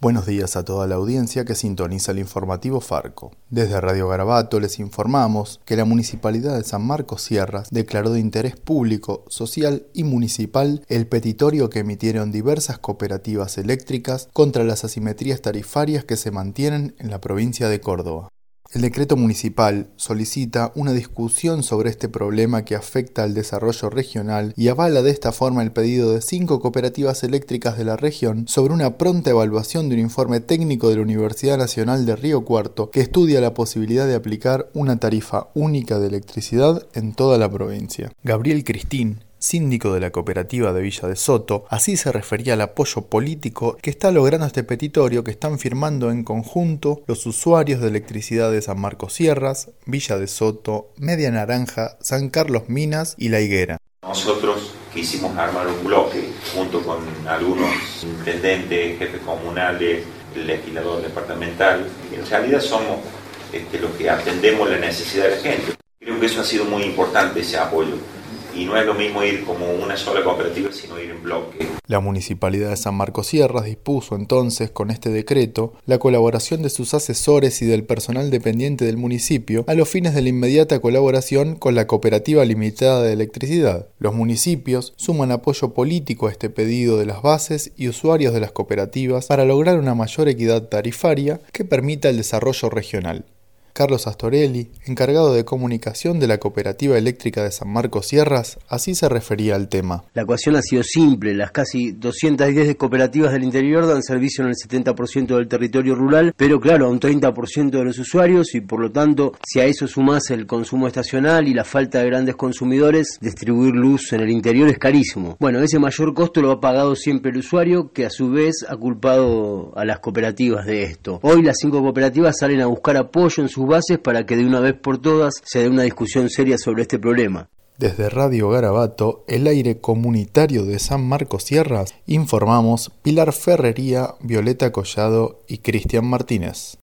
Buenos días a toda la audiencia que sintoniza el informativo Farco. Desde Radio Garabato les informamos que la Municipalidad de San Marcos Sierras declaró de interés público, social y municipal el petitorio que emitieron diversas cooperativas eléctricas contra las asimetrías tarifarias que se mantienen en la provincia de Córdoba. El decreto municipal solicita una discusión sobre este problema que afecta al desarrollo regional y avala de esta forma el pedido de cinco cooperativas eléctricas de la región sobre una pronta evaluación de un informe técnico de la Universidad Nacional de Río Cuarto que estudia la posibilidad de aplicar una tarifa única de electricidad en toda la provincia. Gabriel Cristín, síndico de la cooperativa de Villa de Soto, así se refería al apoyo político que está logrando este petitorio que están firmando en conjunto los usuarios de electricidad de San Marcos Sierras, Villa de Soto, Media Naranja, San Carlos Minas y La Higuera. Nosotros quisimos armar un bloque junto con algunos intendentes, jefes comunales, el legislador departamental. En realidad somos este, los que atendemos la necesidad de la gente. Creo que eso ha sido muy importante, ese apoyo y no es lo mismo ir como una sola cooperativa, sino ir en bloque. La Municipalidad de San Marcos Sierras dispuso entonces con este decreto la colaboración de sus asesores y del personal dependiente del municipio a los fines de la inmediata colaboración con la Cooperativa Limitada de Electricidad. Los municipios suman apoyo político a este pedido de las bases y usuarios de las cooperativas para lograr una mayor equidad tarifaria que permita el desarrollo regional. Carlos Astorelli, encargado de comunicación de la Cooperativa Eléctrica de San Marcos Sierras, así se refería al tema. La ecuación ha sido simple, las casi 210 cooperativas del interior dan servicio en el 70% del territorio rural, pero claro, a un 30% de los usuarios y por lo tanto, si a eso sumas el consumo estacional y la falta de grandes consumidores, distribuir luz en el interior es carísimo. Bueno, ese mayor costo lo ha pagado siempre el usuario, que a su vez ha culpado a las cooperativas de esto. Hoy las cinco cooperativas salen a buscar apoyo en sus bases para que de una vez por todas se dé una discusión seria sobre este problema. Desde Radio Garabato, el aire comunitario de San Marcos Sierras, informamos Pilar Ferrería, Violeta Collado y Cristian Martínez.